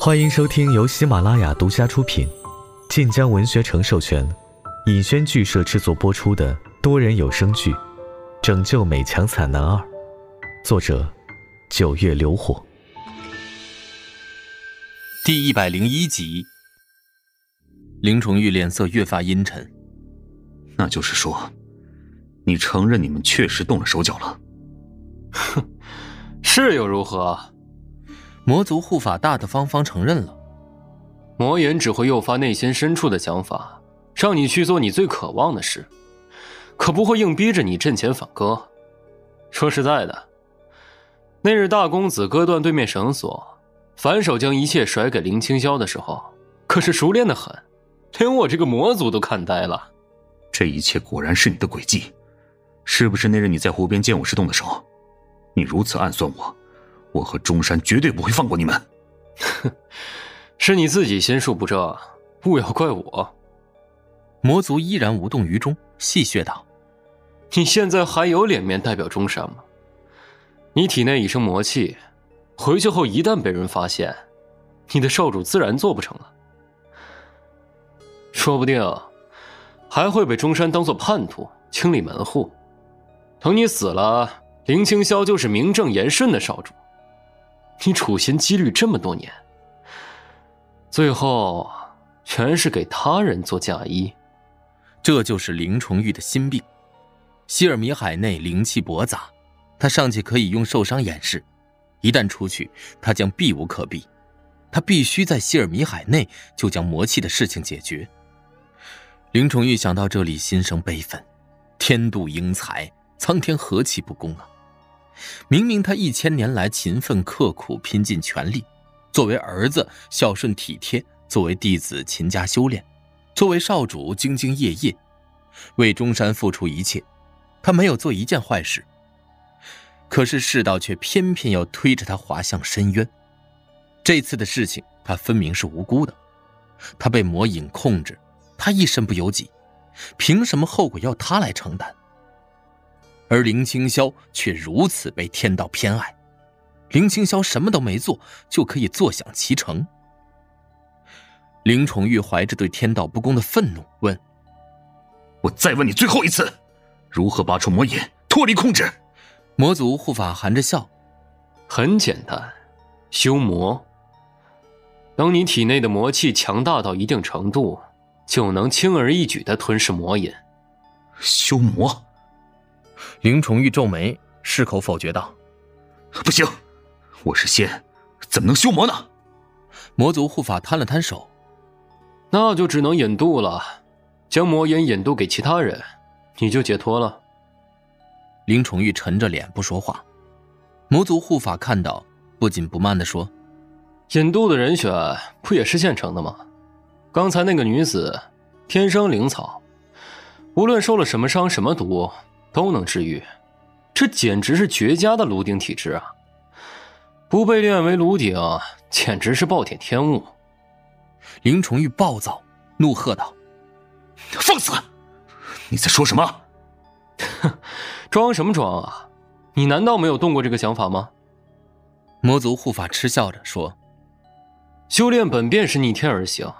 欢迎收听由喜马拉雅独家出品、晋江文学城授权、尹轩剧社制作播出的多人有声剧《拯救美强惨男二》，作者：九月流火，第一百零一集。林崇玉脸色越发阴沉。那就是说，你承认你们确实动了手脚了？哼，是又如何？魔族护法大大方方承认了。魔眼只会诱发内心深处的想法，让你去做你最渴望的事，可不会硬逼着你阵前反戈。说实在的，那日大公子割断对面绳索，反手将一切甩给林清霄的时候，可是熟练的很，连我这个魔族都看呆了。这一切果然是你的诡计，是不是那日你在湖边见我时动的手？你如此暗算我，我和中山绝对不会放过你们。哼，是你自己心术不正，勿要怪我。魔族依然无动于衷，戏谑道：“你现在还有脸面代表中山吗？你体内已生魔气，回去后一旦被人发现，你的少主自然做不成了，说不定。”还会被中山当做叛徒，清理门户。等你死了，林清霄就是名正言顺的少主。你处心积虑这么多年，最后全是给他人做嫁衣。这就是林崇玉的心病。希尔米海内灵气驳杂，他尚且可以用受伤掩饰，一旦出去，他将避无可避。他必须在希尔米海内就将魔气的事情解决。林崇玉想到这里，心生悲愤。天妒英才，苍天何其不公啊！明明他一千年来勤奋刻苦，拼尽全力，作为儿子孝顺体贴，作为弟子勤加修炼，作为少主兢兢业业，为中山付出一切，他没有做一件坏事。可是世道却偏偏要推着他滑向深渊。这次的事情，他分明是无辜的，他被魔影控制。他一身不由己，凭什么后果要他来承担？而林清霄却如此被天道偏爱，林清霄什么都没做就可以坐享其成。林宠玉怀着对天道不公的愤怒问：“我再问你最后一次，如何拔出魔眼，脱离控制？”魔族护法含着笑：“很简单，修魔。当你体内的魔气强大到一定程度。”就能轻而易举的吞噬魔眼，修魔。林崇玉皱眉，矢口否决道：“不行，我是仙，怎么能修魔呢？”魔族护法摊了摊手：“那就只能引渡了，将魔眼引渡给其他人，你就解脱了。”林崇玉沉着脸不说话。魔族护法看到，不紧不慢地说：“引渡的人选不也是现成的吗？”刚才那个女子，天生灵草，无论受了什么伤、什么毒，都能治愈。这简直是绝佳的炉鼎体质啊！不被炼为炉鼎，简直是暴殄天物。林崇玉暴躁，怒喝道：“放肆！你在说什么？哼，装什么装啊？你难道没有动过这个想法吗？”魔族护法嗤笑着说：“修炼本便是逆天而行。”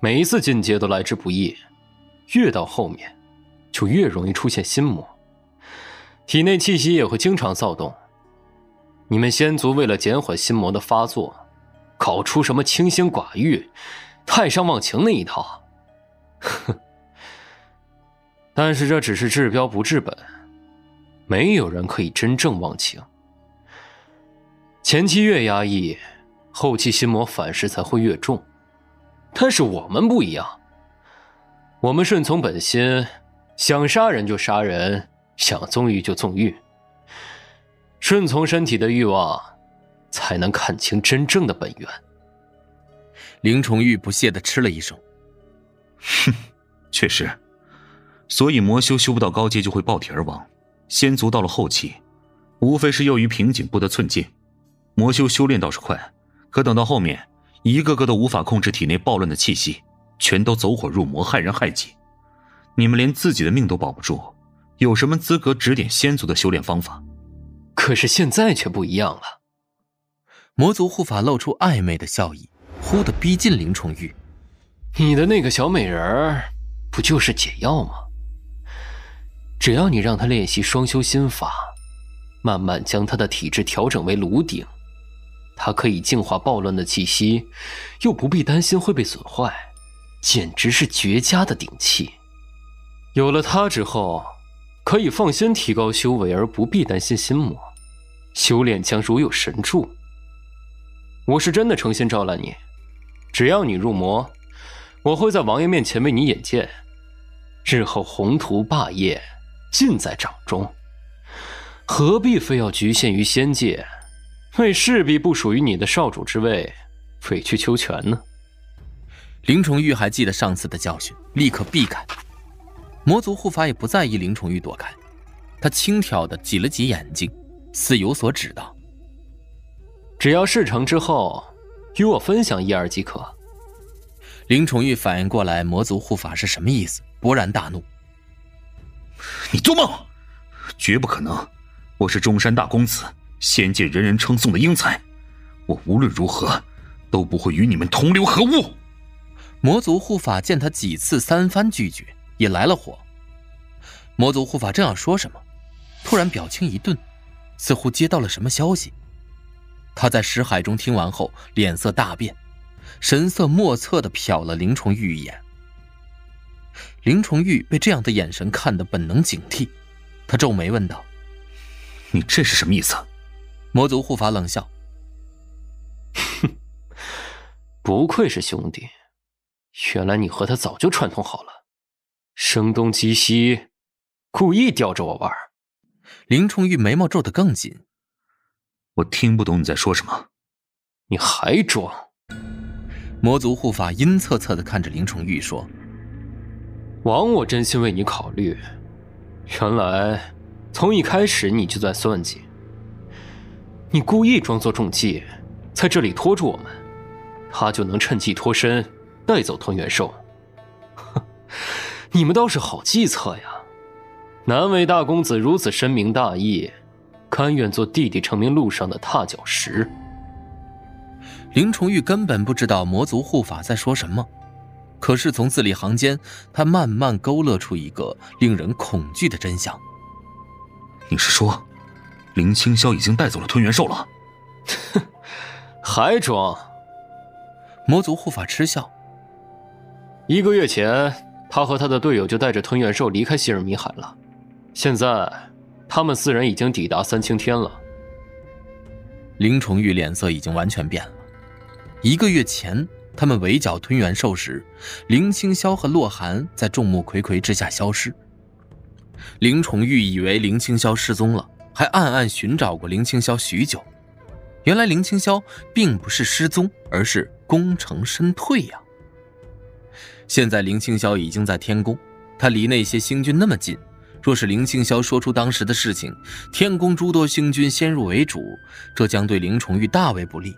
每一次进阶都来之不易，越到后面，就越容易出现心魔，体内气息也会经常躁动。你们仙族为了减缓心魔的发作，搞出什么清心寡欲、太上忘情那一套，哼！但是这只是治标不治本，没有人可以真正忘情。前期越压抑，后期心魔反噬才会越重。但是我们不一样，我们顺从本心，想杀人就杀人，想纵欲就纵欲。顺从身体的欲望，才能看清真正的本源。林崇玉不屑的嗤了一声：“哼，确实，所以魔修修不到高阶就会爆体而亡。仙族到了后期，无非是囿于瓶颈不得寸进。魔修修炼倒是快，可等到后面……”一个个都无法控制体内暴乱的气息，全都走火入魔，害人害己。你们连自己的命都保不住，有什么资格指点先族的修炼方法？可是现在却不一样了。魔族护法露出暧昧的笑意，忽地逼近林崇玉。你的那个小美人儿，不就是解药吗？只要你让他练习双修心法，慢慢将他的体质调整为炉鼎，他可以净化暴乱的气息，又不必担心会被损坏，简直是绝佳的顶器。有了他之后，可以放心提高修为，而不必担心心魔，修炼将如有神助。我是真的诚心招揽你，只要你入魔。我会在王爷面前为你引荐，日后宏图霸业尽在掌中，何必非要局限于仙界，为势必不属于你的少主之位委曲求全呢？林崇玉还记得上次的教训，立刻避开。魔族护法也不在意林崇玉躲开，他轻佻的挤了挤眼睛，似有所指道：“只要事成之后，与我分享一二即可。”林崇玉反应过来，魔族护法是什么意思，勃然大怒：“你做梦！绝不可能！我是中山大公子，仙界人人称颂的英才，我无论如何都不会与你们同流合污。”魔族护法见他几次三番拒绝，也来了火。魔族护法正要说什么，突然表情一顿，似乎接到了什么消息。他在识海中听完后，脸色大变。神色莫测的瞟了林崇玉一眼，林崇玉被这样的眼神看得本能警惕，他皱眉问道：“你这是什么意思？”魔族护法冷笑：“哼，不愧是兄弟，原来你和他早就串通好了，声东击西，故意吊着我玩。”林崇玉眉毛皱得更紧：“我听不懂你在说什么，你还装？”魔族护法阴恻恻的看着林崇玉说：“枉我真心为你考虑，原来从一开始你就在算计。你故意装作中计，在这里拖住我们，他就能趁机脱身，带走吞元兽。哼，你们倒是好计策呀！难为大公子如此深明大义，甘愿做弟弟成名路上的踏脚石。”林崇玉根本不知道魔族护法在说什么，可是从字里行间，他慢慢勾勒出一个令人恐惧的真相。你是说，林清霄已经带走了吞元兽了？哼，还装？魔族护法嗤笑。一个月前，他和他的队友就带着吞元兽离开希尔米海了，现在，他们四人已经抵达三清天了。林崇玉脸色已经完全变了。一个月前，他们围剿吞元兽时，林清霄和洛寒在众目睽睽之下消失。林崇玉以为林清霄失踪了，还暗暗寻找过林清霄许久。原来林清霄并不是失踪，而是功成身退呀。现在林清霄已经在天宫，他离那些星君那么近，若是林清霄说出当时的事情，天宫诸多星君先入为主，这将对林崇玉大为不利。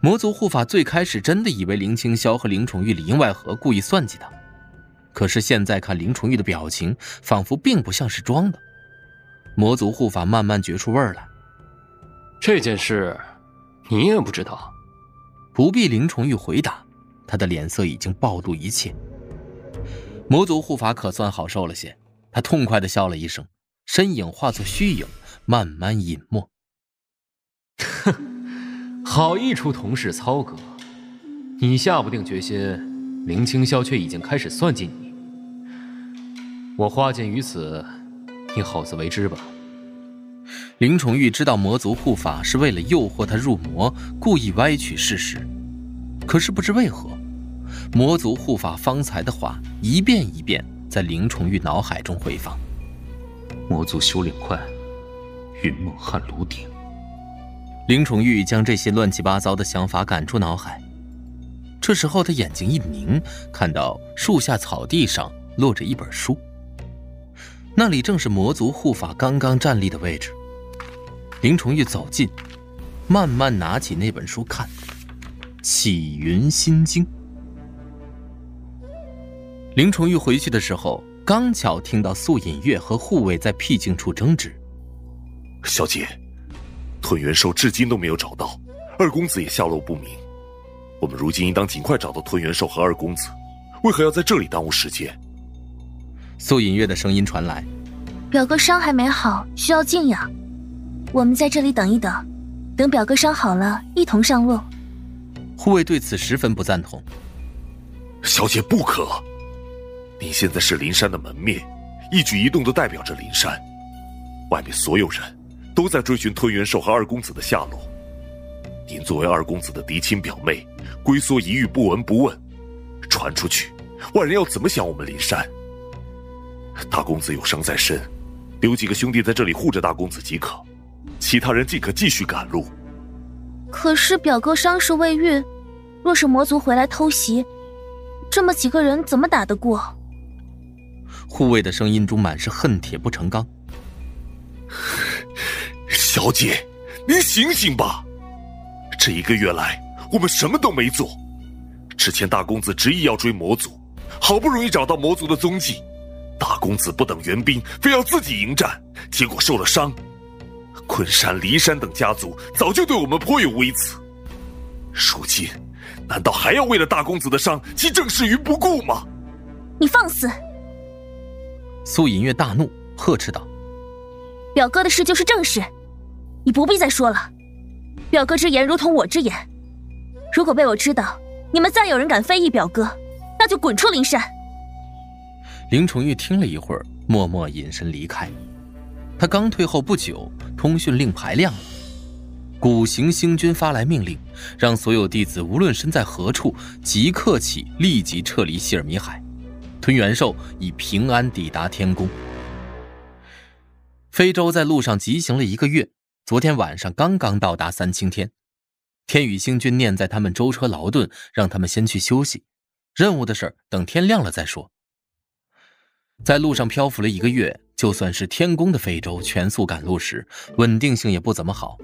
魔族护法最开始真的以为林清霄和林崇玉里应外合，故意算计他。可是现在看林崇玉的表情，仿佛并不像是装的。魔族护法慢慢觉出味儿来。这件事，你也不知道。不必林崇玉回答，他的脸色已经暴露一切。魔族护法可算好受了些，他痛快的笑了一声，身影化作虚影，慢慢隐没。哼。好一出同室操戈！你下不定决心，林清霄却已经开始算计你。我花间于此，你好自为之吧。林崇玉知道魔族护法是为了诱惑他入魔，故意歪曲事实。可是不知为何，魔族护法方才的话一遍一遍在林崇玉脑海中回放。魔族修炼快，云梦汉炉鼎。林崇玉将这些乱七八糟的想法赶出脑海。这时候，他眼睛一凝，看到树下草地上落着一本书，那里正是魔族护法刚刚站立的位置。林崇玉走近，慢慢拿起那本书看，《启云心经》。林崇玉回去的时候，刚巧听到素隐月和护卫在僻静处争执。小姐。吞元兽至今都没有找到，二公子也下落不明，我们如今应当尽快找到吞元兽和二公子，为何要在这里耽误时间？素隐月的声音传来：“表哥伤还没好，需要静养，我们在这里等一等，等表哥伤好了，一同上路。”护卫对此十分不赞同。小姐不可，您现在是林山的门面，一举一动都代表着林山，外面所有人都在追寻吞元兽和二公子的下落。您作为二公子的嫡亲表妹，龟缩一遇不闻不问，传出去，外人要怎么想我们林山？大公子有伤在身，留几个兄弟在这里护着大公子即可，其他人尽可继续赶路。可是表哥伤势未愈，若是魔族回来偷袭，这么几个人怎么打得过？护卫的声音中满是恨铁不成钢。小姐，您醒醒吧！这一个月来，我们什么都没做。之前大公子执意要追魔族，好不容易找到魔族的踪迹，大公子不等援兵，非要自己迎战，结果受了伤。昆山、骊山等家族早就对我们颇有微词，如今难道还要为了大公子的伤弃正事于不顾吗？你放肆！苏隐月大怒，呵斥道：“表哥的事就是正事，你不必再说了。”表哥之言如同我之言，如果被我知道你们再有人敢非议表哥，那就滚出灵山。林崇玉听了一会儿，默默隐身离开。他刚退后不久，通讯令牌亮了，古行星君发来命令，让所有弟子无论身在何处，即刻起立即撤离希尔米海，吞元兽已平安抵达天宫。非洲在路上疾行了一个月。昨天晚上刚刚到达三清天，天宇星君念在他们舟车劳顿，让他们先去休息。任务的事等天亮了再说。在路上漂浮了一个月，就算是天宫的非洲全速赶路时，稳定性也不怎么好。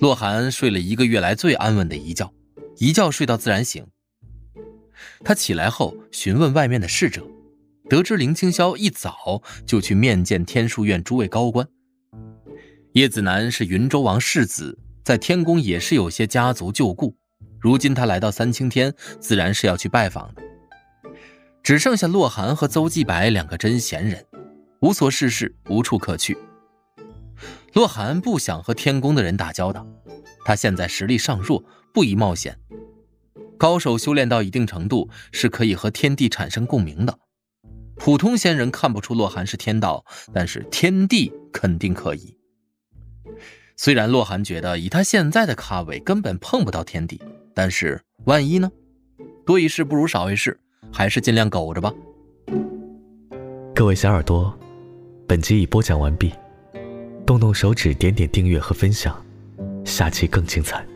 洛寒睡了一个月来最安稳的一觉，一觉睡到自然醒。他起来后询问外面的侍者，得知林清霄一早就去面见天书院诸位高官。叶子南是云州王世子，在天宫也是有些家族旧故。如今他来到三清天，自然是要去拜访的。只剩下洛寒和邹继白两个真闲人，无所事事，无处可去。洛寒不想和天宫的人打交道，他现在实力尚弱，不宜冒险。高手修炼到一定程度，是可以和天地产生共鸣的。普通仙人看不出洛寒是天道，但是天地肯定可以。虽然洛寒觉得以他现在的咖位根本碰不到天地，但是万一呢？多一事不如少一事，还是尽量苟着吧。各位小耳朵，本集已播讲完毕，动动手指点点订阅和分享，下期更精彩。